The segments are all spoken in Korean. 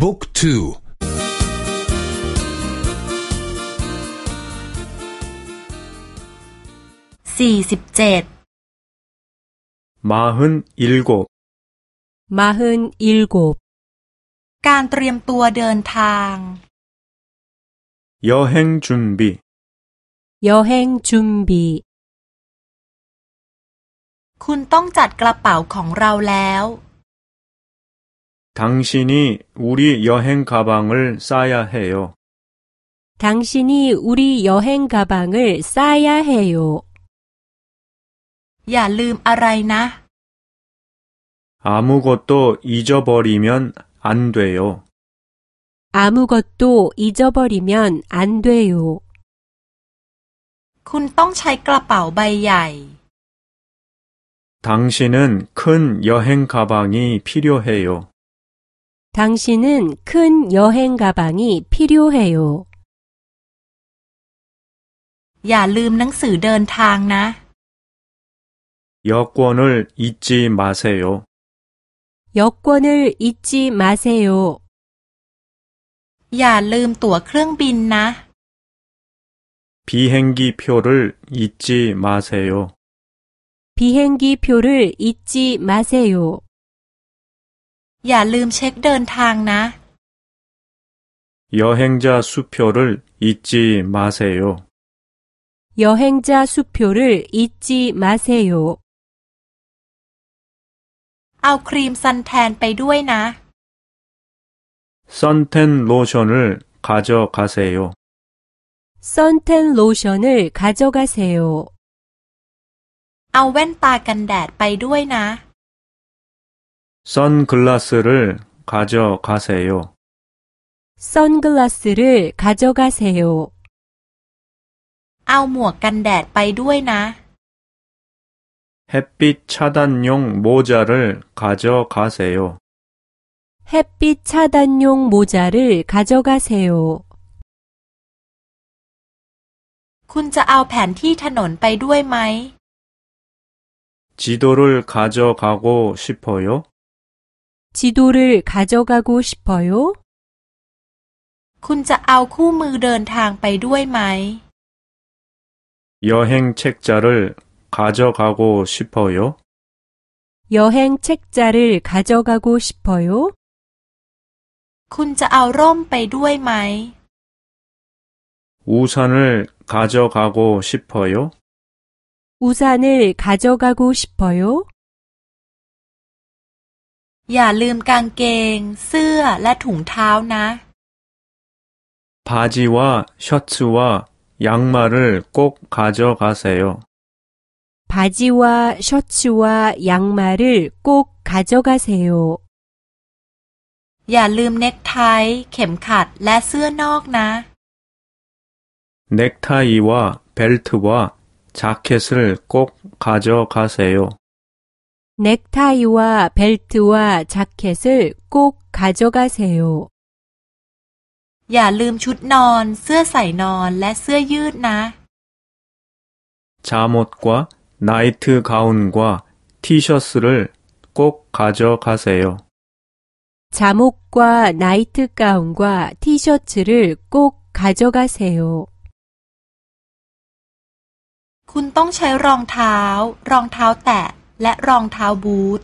บุ๊กทูสี่สิบเจ็ดมาฮึนอิลโกมาฮึนอิลโกการเตรียมตัวเดินทางยอเฮงจุนบียอเฮงจุนบีคุณต้องจัดกระเป๋าของเราแล้ว 당신이 우리 여행 가방을 싸야 해요 당신이 우리 여행 가방을 싸야 해요 อย่าลืมอะไรนะ 아무것도 잊어버리면 안 돼요 아무것도 잊어버리면 안 돼요 คุณต้องใช้กระเป๋าใบใหญ่ 당신은 큰 여행 가방이 필요해요 당신은 큰 여행 가방이 필요해요 อย่าลืมหนังสือเดินทางนะ 여권을 잊지 마세요 여권을 잊지 마세요 อย่าลืมตั๋วเครื่องบินนะ 비행기 표를 잊지 마세요 비행기 표를 잊지 마세요 อย่าลืมเช็คเดินทางนะ 여행자 수표를 잊지 마세요 여행자 수표를 잊지 마세요 เอาครีมซันแทนไปด้วยนะ 선텐 로션을 가져가세요 선텐 로션을 가져가세요 เอาแว่นตากันแดดไปด้วยนะ 선글라스를 가져가세요 선글라스를 가져가세요 เอาหมวกกันแดดไปด้วยนะ 햇빛 차단용 모자를 가져가세요 햇빛 차단용 모자를 가져가세요 คุณจะเอาแผนที่ถนนไปด้วยไหม 지도를 가져가고 싶어요 지도를 가져가고 싶어요 คุณจะเอาคู่มือเดินทางไปด้วยไหม 여행 책자를 가져가고 싶어요 여행 책자를 가져가고 싶어요 คุณจะเอาร่มไปด้วยไหม 우산을 가져가고 싶어요 우산을 가져가고 싶어요 อย่าลืมกางเกง เสื้อและถุงเท้านะ 바지와 셔츠와 양말을 꼭 가져가세요 바지와 셔츠와 양말을 꼭 가져가세요 อย่าลืมเน็กไท เข็มขัดและเสื้อนอกนะ 넥타이와 벨트와 자켓을 꼭 가져가세요 넥타이와 벨트와 자켓을 꼭 가져가세요 อย่าลืมชุดนอน เสื้อใส่นอนและเสื้อยืดนะ 잠옷과 나이트 가운과 티셔츠를 꼭 가져가세요 잠옷과 나이트 가운과 티셔츠를 꼭 가져가세요 คุณต้องใช้รองเท้า รองเท้าแตะ และรองเท้าบูท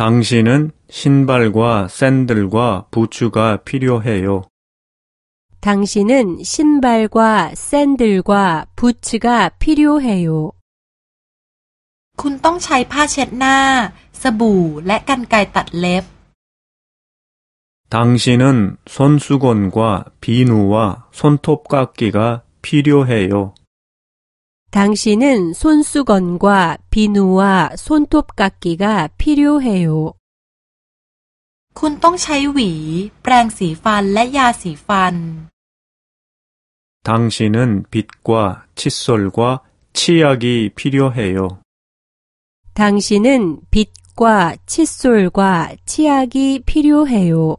당신은 신발과 샌들과 부츠가 필요해요. 당신은 신발과 샌들과 부츠가 필요해요. คุณต้องใช้ผ้าเช็ดหน้า สบู่ และกรรไกรตัดเล็บ 당신은 손수건과 비누와 손톱깎기가 필요해요. 당신은 손수건과 비누와 손톱 깎기가 필요해요. คุณต้องใช้หวี แปรงสีฟันและยาสีฟัน 당신은 빗과 칫솔과 치약이 필요해요. 당신은 빗과 칫솔과 치약이 필요해요.